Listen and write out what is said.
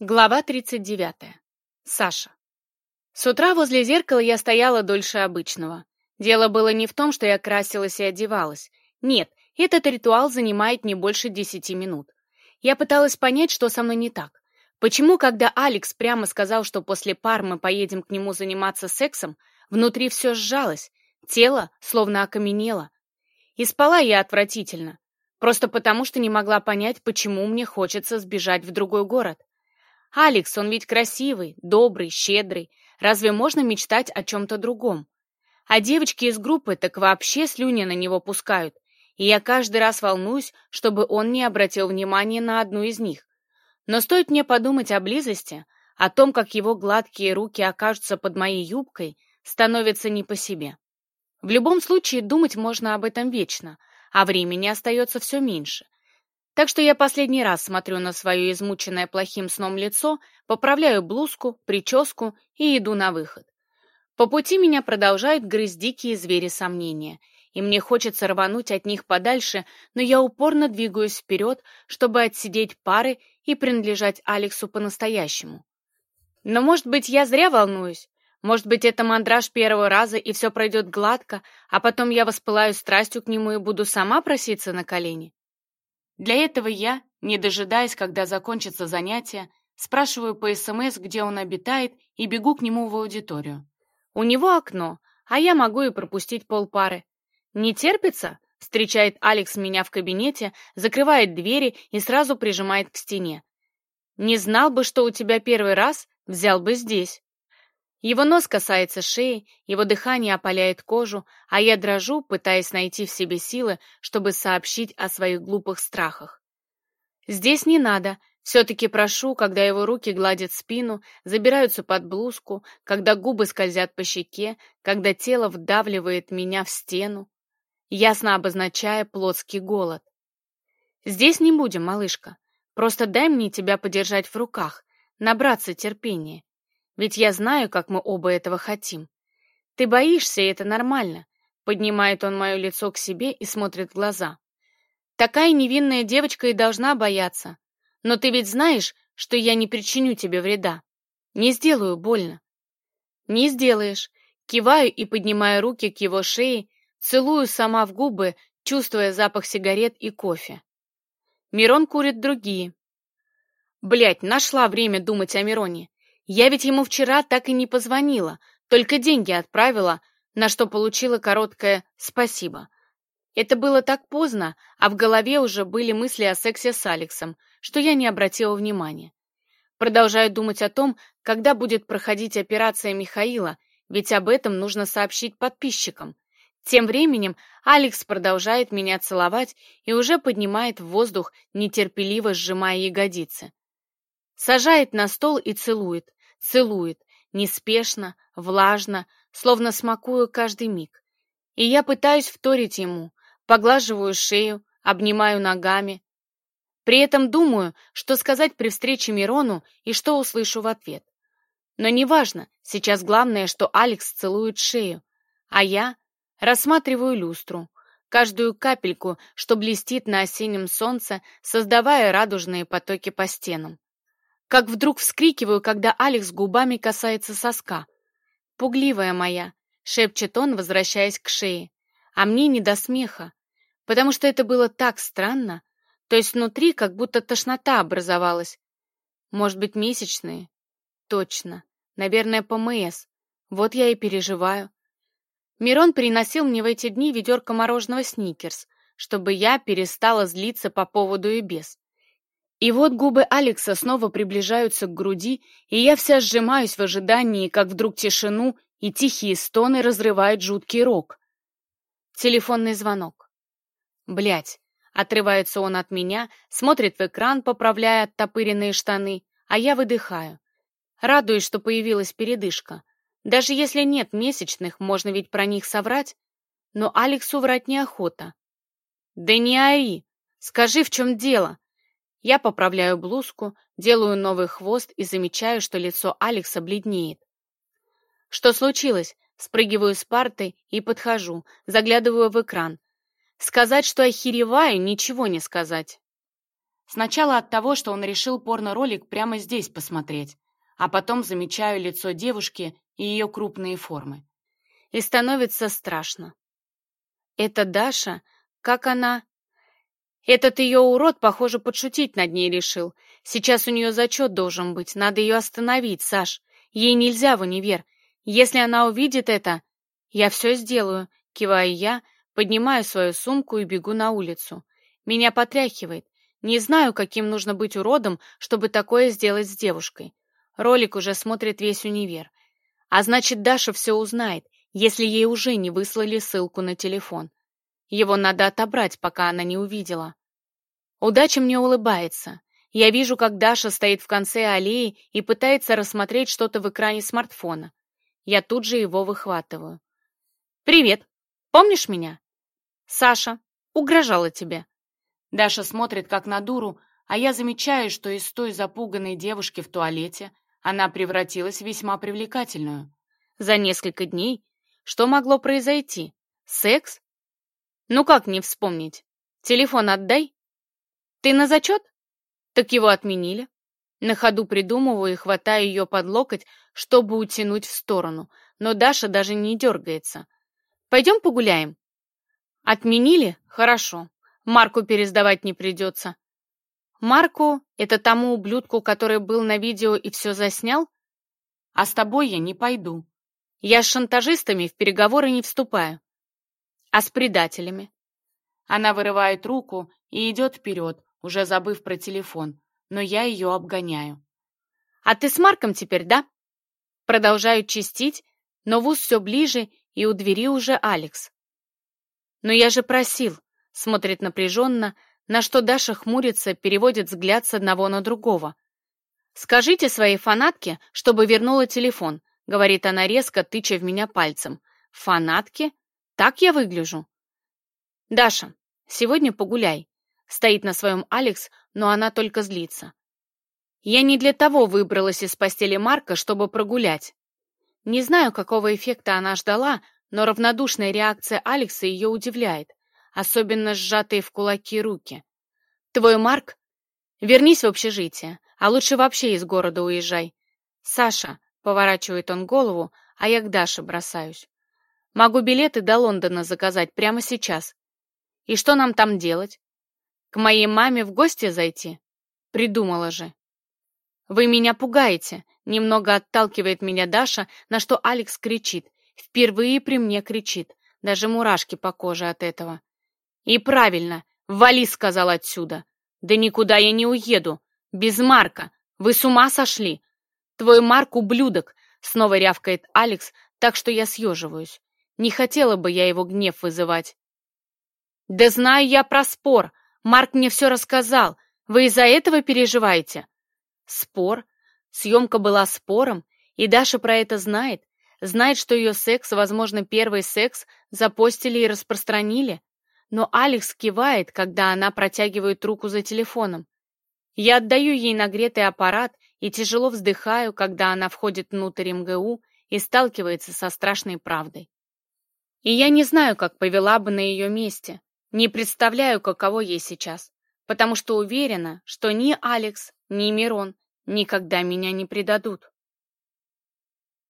Глава 39. Саша. С утра возле зеркала я стояла дольше обычного. Дело было не в том, что я красилась и одевалась. Нет, этот ритуал занимает не больше 10 минут. Я пыталась понять, что со мной не так. Почему, когда Алекс прямо сказал, что после пар мы поедем к нему заниматься сексом, внутри все сжалось, тело словно окаменело. И спала я отвратительно. Просто потому, что не могла понять, почему мне хочется сбежать в другой город. Алекс, он ведь красивый, добрый, щедрый. Разве можно мечтать о чем-то другом? А девочки из группы так вообще слюни на него пускают. И я каждый раз волнуюсь, чтобы он не обратил внимания на одну из них. Но стоит мне подумать о близости, о том, как его гладкие руки окажутся под моей юбкой, становится не по себе. В любом случае, думать можно об этом вечно, а времени остается все меньше. Так что я последний раз смотрю на свое измученное плохим сном лицо, поправляю блузку, прическу и иду на выход. По пути меня продолжают грызть дикие звери сомнения, и мне хочется рвануть от них подальше, но я упорно двигаюсь вперед, чтобы отсидеть пары и принадлежать Алексу по-настоящему. Но, может быть, я зря волнуюсь? Может быть, это мандраж первого раза, и все пройдет гладко, а потом я воспылаю страстью к нему и буду сама проситься на колени? Для этого я, не дожидаясь, когда закончится занятие, спрашиваю по СМС, эм где он обитает, и бегу к нему в аудиторию. У него окно, а я могу и пропустить полпары. Не терпится? Встречает Алекс меня в кабинете, закрывает двери и сразу прижимает к стене. Не знал бы, что у тебя первый раз, взял бы здесь. Его нос касается шеи, его дыхание опаляет кожу, а я дрожу, пытаясь найти в себе силы, чтобы сообщить о своих глупых страхах. Здесь не надо, все-таки прошу, когда его руки гладят спину, забираются под блузку, когда губы скользят по щеке, когда тело вдавливает меня в стену, ясно обозначая плотский голод. Здесь не будем, малышка. Просто дай мне тебя подержать в руках, набраться терпения. Ведь я знаю, как мы оба этого хотим. Ты боишься, и это нормально. Поднимает он мое лицо к себе и смотрит в глаза. Такая невинная девочка и должна бояться. Но ты ведь знаешь, что я не причиню тебе вреда. Не сделаю больно. Не сделаешь. Киваю и поднимаю руки к его шее, целую сама в губы, чувствуя запах сигарет и кофе. Мирон курит другие. Блять, нашла время думать о Мироне. Я ведь ему вчера так и не позвонила, только деньги отправила, на что получила короткое «спасибо». Это было так поздно, а в голове уже были мысли о сексе с Алексом, что я не обратила внимания. Продолжаю думать о том, когда будет проходить операция Михаила, ведь об этом нужно сообщить подписчикам. Тем временем Алекс продолжает меня целовать и уже поднимает в воздух, нетерпеливо сжимая ягодицы. Сажает на стол и целует, целует, неспешно, влажно, словно смакую каждый миг. И я пытаюсь вторить ему, поглаживаю шею, обнимаю ногами. При этом думаю, что сказать при встрече Мирону и что услышу в ответ. Но неважно, сейчас главное, что Алекс целует шею, а я рассматриваю люстру, каждую капельку, что блестит на осеннем солнце, создавая радужные потоки по стенам как вдруг вскрикиваю, когда Алекс губами касается соска. «Пугливая моя!» — шепчет он, возвращаясь к шее. А мне не до смеха, потому что это было так странно. То есть внутри как будто тошнота образовалась. Может быть, месячные? Точно. Наверное, ПМС. Вот я и переживаю. Мирон приносил мне в эти дни ведерко мороженого «Сникерс», чтобы я перестала злиться по поводу и без. И вот губы Алекса снова приближаются к груди, и я вся сжимаюсь в ожидании, как вдруг тишину и тихие стоны разрывает жуткий рок. Телефонный звонок. Блять. Отрывается он от меня, смотрит в экран, поправляя оттопыренные штаны, а я выдыхаю. Радуюсь, что появилась передышка. Даже если нет месячных, можно ведь про них соврать. Но Алексу врать неохота. «Да не ори! Скажи, в чем дело!» Я поправляю блузку, делаю новый хвост и замечаю, что лицо Алекса бледнеет. Что случилось? Спрыгиваю с парты и подхожу, заглядываю в экран. Сказать, что охереваю, ничего не сказать. Сначала от того, что он решил порно-ролик прямо здесь посмотреть, а потом замечаю лицо девушки и ее крупные формы. И становится страшно. Это Даша? Как она? Этот ее урод, похоже, подшутить над ней решил. Сейчас у нее зачет должен быть, надо ее остановить, Саш. Ей нельзя в универ. Если она увидит это, я все сделаю, киваю я, поднимаю свою сумку и бегу на улицу. Меня потряхивает. Не знаю, каким нужно быть уродом, чтобы такое сделать с девушкой. Ролик уже смотрит весь универ. А значит, Даша все узнает, если ей уже не выслали ссылку на телефон. Его надо отобрать, пока она не увидела. Удача мне улыбается. Я вижу, как Даша стоит в конце аллеи и пытается рассмотреть что-то в экране смартфона. Я тут же его выхватываю. «Привет! Помнишь меня?» «Саша. Угрожала тебе». Даша смотрит как на дуру, а я замечаю, что из той запуганной девушки в туалете она превратилась в весьма привлекательную. За несколько дней что могло произойти? Секс? Ну как не вспомнить? Телефон отдай. Ты на зачет? Так его отменили. На ходу придумываю и хватаю ее под локоть, чтобы утянуть в сторону, но Даша даже не дергается. Пойдем погуляем. Отменили? Хорошо. Марку пересдавать не придется. Марку — это тому ублюдку, который был на видео и все заснял? А с тобой я не пойду. Я с шантажистами в переговоры не вступаю. А с предателями? Она вырывает руку и идет вперед, уже забыв про телефон, но я ее обгоняю. А ты с Марком теперь, да? Продолжаю чистить, но в ус все ближе, и у двери уже Алекс. Но я же просил, смотрит напряженно, на что Даша хмурится, переводит взгляд с одного на другого. Скажите своей фанатке, чтобы вернула телефон, — говорит она резко, тыча в меня пальцем. «Фанатки? Так я выгляжу?» «Даша, сегодня погуляй», — стоит на своем Алекс, но она только злится. «Я не для того выбралась из постели Марка, чтобы прогулять». Не знаю, какого эффекта она ждала, но равнодушная реакция Алекса ее удивляет, особенно сжатые в кулаки руки. «Твой Марк? Вернись в общежитие, а лучше вообще из города уезжай. Саша!» — поворачивает он голову, а я к Даше бросаюсь. Могу билеты до Лондона заказать прямо сейчас. И что нам там делать? К моей маме в гости зайти? Придумала же. Вы меня пугаете, немного отталкивает меня Даша, на что Алекс кричит. Впервые при мне кричит. Даже мурашки по коже от этого. И правильно, вали, сказал отсюда. Да никуда я не уеду. Без Марка. Вы с ума сошли? «Твой Марк — ублюдок!» — снова рявкает Алекс, так что я съеживаюсь. Не хотела бы я его гнев вызывать. «Да знаю я про спор. Марк мне все рассказал. Вы из-за этого переживаете?» «Спор? Съемка была спором, и Даша про это знает. Знает, что ее секс, возможно, первый секс, запостили и распространили. Но Алекс кивает, когда она протягивает руку за телефоном. Я отдаю ей нагретый аппарат и тяжело вздыхаю, когда она входит внутрь МГУ и сталкивается со страшной правдой. И я не знаю, как повела бы на ее месте, не представляю, каково ей сейчас, потому что уверена, что ни Алекс, ни Мирон никогда меня не предадут.